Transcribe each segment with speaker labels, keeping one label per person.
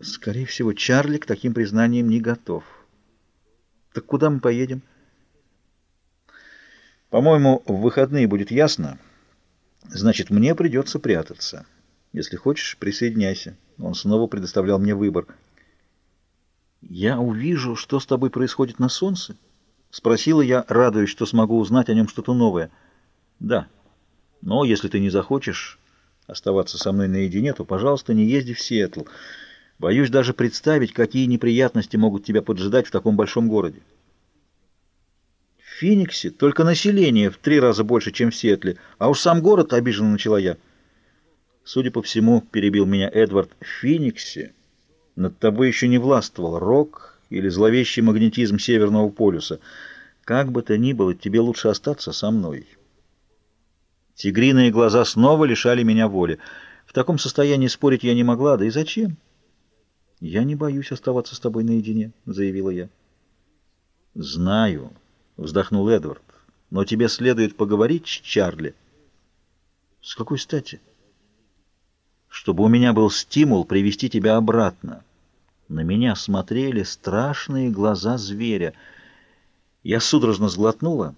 Speaker 1: Скорее всего, Чарли к таким признаниям не готов. Так куда мы поедем? По-моему, в выходные будет ясно. Значит, мне придется прятаться. Если хочешь, присоединяйся. Он снова предоставлял мне выбор. Я увижу, что с тобой происходит на солнце? Спросила я, радуясь, что смогу узнать о нем что-то новое. Да. Но если ты не захочешь оставаться со мной наедине, то, пожалуйста, не езди в Сиэтл. Боюсь даже представить, какие неприятности могут тебя поджидать в таком большом городе. В Фениксе только население в три раза больше, чем в Сиэтле, а уж сам город обиженно начала я. Судя по всему, перебил меня Эдвард, в Фениксе над тобой еще не властвовал рок или зловещий магнетизм Северного полюса. Как бы то ни было, тебе лучше остаться со мной. Тигриные глаза снова лишали меня воли. В таком состоянии спорить я не могла, да и зачем? «Я не боюсь оставаться с тобой наедине», — заявила я. «Знаю», — вздохнул Эдвард, — «но тебе следует поговорить с Чарли». «С какой стати?» «Чтобы у меня был стимул привести тебя обратно». На меня смотрели страшные глаза зверя. Я судорожно сглотнула,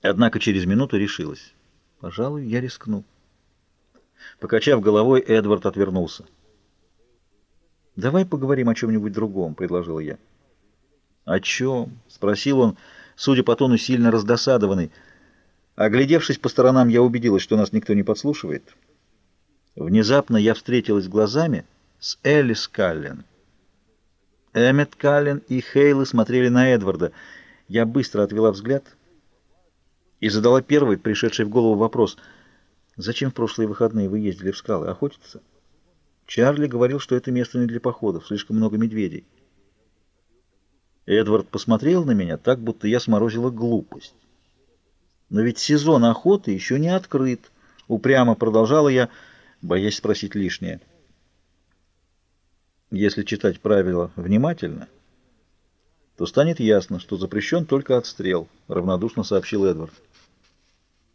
Speaker 1: однако через минуту решилась. Пожалуй, я рискну. Покачав головой, Эдвард отвернулся. «Давай поговорим о чем-нибудь другом», — предложила я. «О чем?» — спросил он, судя по тону, сильно раздосадованный. Оглядевшись по сторонам, я убедилась, что нас никто не подслушивает. Внезапно я встретилась глазами с Элис Каллен. Эммет Каллен и Хейлы смотрели на Эдварда. Я быстро отвела взгляд и задала первый пришедший в голову вопрос. «Зачем в прошлые выходные вы ездили в скалы? Охотиться?» Чарли говорил, что это место не для походов, слишком много медведей. Эдвард посмотрел на меня так, будто я сморозила глупость. Но ведь сезон охоты еще не открыт. Упрямо продолжала я, боясь спросить лишнее. Если читать правила внимательно, то станет ясно, что запрещен только отстрел, равнодушно сообщил Эдвард.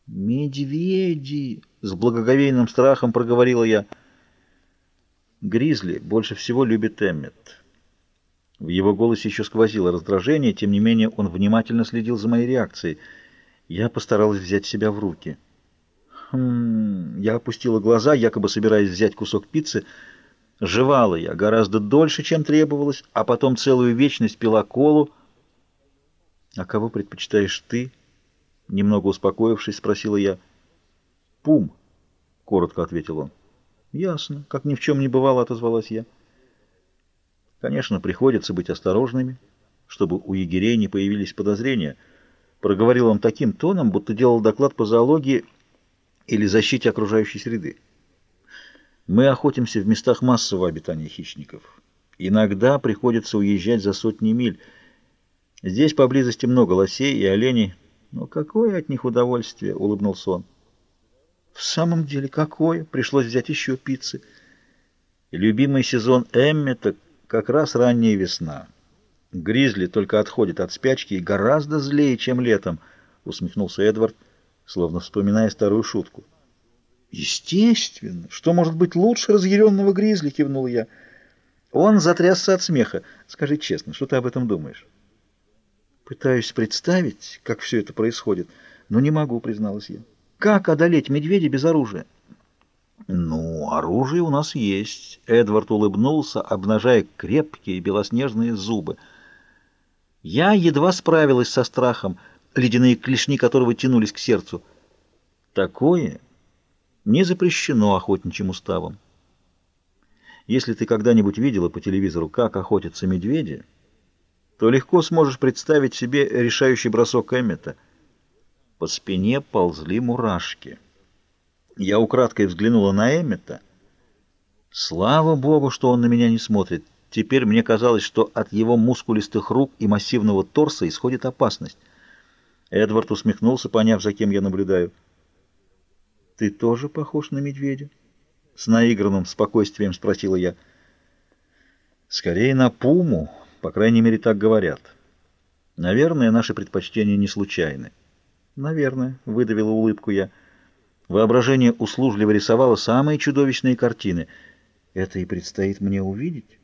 Speaker 1: «Медведи!» — с благоговейным страхом проговорила я — Гризли больше всего любит Эммет. В его голосе еще сквозило раздражение, тем не менее он внимательно следил за моей реакцией. Я постаралась взять себя в руки. Хм... Я опустила глаза, якобы собираясь взять кусок пиццы. Жевала я гораздо дольше, чем требовалось, а потом целую вечность пила колу. «А кого предпочитаешь ты?» Немного успокоившись, спросила я. «Пум», — коротко ответил он. «Ясно. Как ни в чем не бывало», — отозвалась я. «Конечно, приходится быть осторожными, чтобы у егерей не появились подозрения». Проговорил он таким тоном, будто делал доклад по зоологии или защите окружающей среды. «Мы охотимся в местах массового обитания хищников. Иногда приходится уезжать за сотни миль. Здесь поблизости много лосей и оленей. Но какое от них удовольствие!» — улыбнулся он. В самом деле, какое? Пришлось взять еще пиццы. Любимый сезон Эммета как раз ранняя весна. Гризли только отходит от спячки и гораздо злее, чем летом, усмехнулся Эдвард, словно вспоминая старую шутку. Естественно. Что может быть лучше разъяренного гризли, кивнул я. Он затрясся от смеха. Скажи честно, что ты об этом думаешь? Пытаюсь представить, как все это происходит, но не могу, призналась я. Как одолеть медведя без оружия? Ну, оружие у нас есть. Эдвард улыбнулся, обнажая крепкие белоснежные зубы. Я едва справилась со страхом, ледяные клешни которого тянулись к сердцу. Такое не запрещено охотничьим уставом. Если ты когда-нибудь видела по телевизору, как охотятся медведи, то легко сможешь представить себе решающий бросок Эммета — по спине ползли мурашки. Я украдкой взглянула на Эммета. Слава богу, что он на меня не смотрит. Теперь мне казалось, что от его мускулистых рук и массивного торса исходит опасность. Эдвард усмехнулся, поняв, за кем я наблюдаю. «Ты тоже похож на медведя?» С наигранным спокойствием спросила я. «Скорее на пуму, по крайней мере, так говорят. Наверное, наши предпочтения не случайны». «Наверное», — выдавила улыбку я. Воображение услужливо рисовало самые чудовищные картины. Это и предстоит мне увидеть.